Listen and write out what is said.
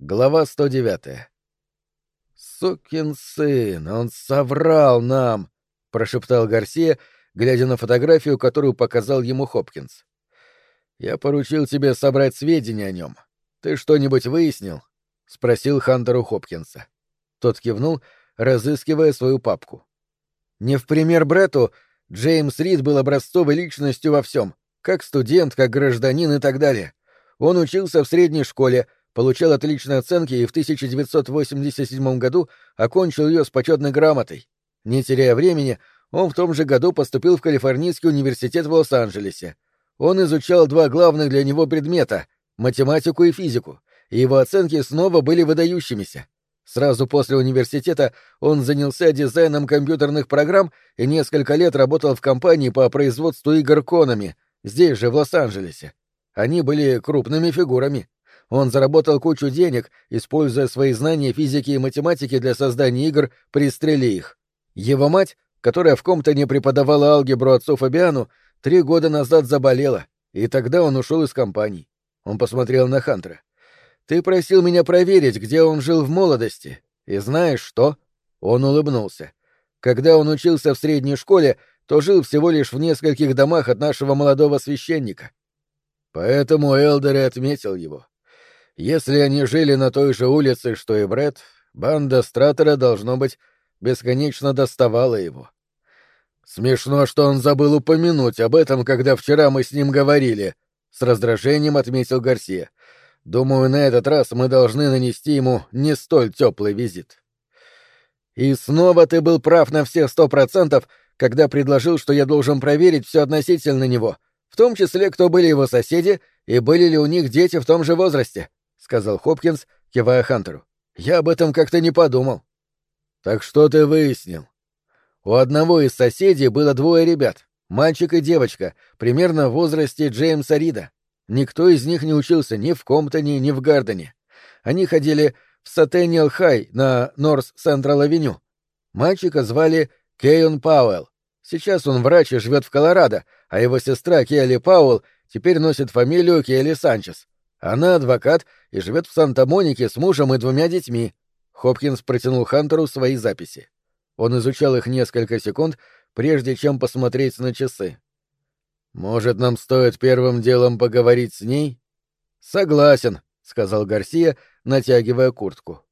Глава 109. «Сукин сын, он соврал нам!» — прошептал Гарсия, глядя на фотографию, которую показал ему Хопкинс. «Я поручил тебе собрать сведения о нем. Ты что-нибудь выяснил?» — спросил Хантеру Хопкинса. Тот кивнул, разыскивая свою папку. Не в пример Бретту, Джеймс Рид был образцовой личностью во всем, как студент, как гражданин и так далее. Он учился в средней школе — получал отличные оценки и в 1987 году окончил ее с почетной грамотой. Не теряя времени, он в том же году поступил в Калифорнийский университет в Лос-Анджелесе. Он изучал два главных для него предмета — математику и физику, и его оценки снова были выдающимися. Сразу после университета он занялся дизайном компьютерных программ и несколько лет работал в компании по производству игр Конами, здесь же, в Лос-Анджелесе. Они были крупными фигурами. Он заработал кучу денег, используя свои знания физики и математики для создания игр «Пристрели их». Его мать, которая в ком-то не преподавала алгебру отцу Фабиану, три года назад заболела, и тогда он ушел из компании. Он посмотрел на Хантера. «Ты просил меня проверить, где он жил в молодости. И знаешь что?» Он улыбнулся. «Когда он учился в средней школе, то жил всего лишь в нескольких домах от нашего молодого священника. Поэтому Элдер отметил его. Если они жили на той же улице, что и Бред, банда Стратера, должно быть, бесконечно доставала его. Смешно, что он забыл упомянуть об этом, когда вчера мы с ним говорили, — с раздражением отметил Гарсия. Думаю, на этот раз мы должны нанести ему не столь теплый визит. И снова ты был прав на все сто процентов, когда предложил, что я должен проверить все относительно него, в том числе, кто были его соседи и были ли у них дети в том же возрасте сказал Хопкинс, кивая Хантеру. Я об этом как-то не подумал. Так что ты выяснил? У одного из соседей было двое ребят, мальчик и девочка, примерно в возрасте Джеймса Рида. Никто из них не учился ни в Комптоне, ни в Гардене. Они ходили в Сентенниал Хай на Норс Централ Авеню. Мальчика звали Кейон Пауэлл. Сейчас он врач и живет в Колорадо, а его сестра Келли Пауэлл теперь носит фамилию Келли Санчес. Она адвокат и живет в Санта-Монике с мужем и двумя детьми. Хопкинс протянул Хантеру свои записи. Он изучал их несколько секунд, прежде чем посмотреть на часы. «Может, нам стоит первым делом поговорить с ней?» «Согласен», — сказал Гарсия, натягивая куртку.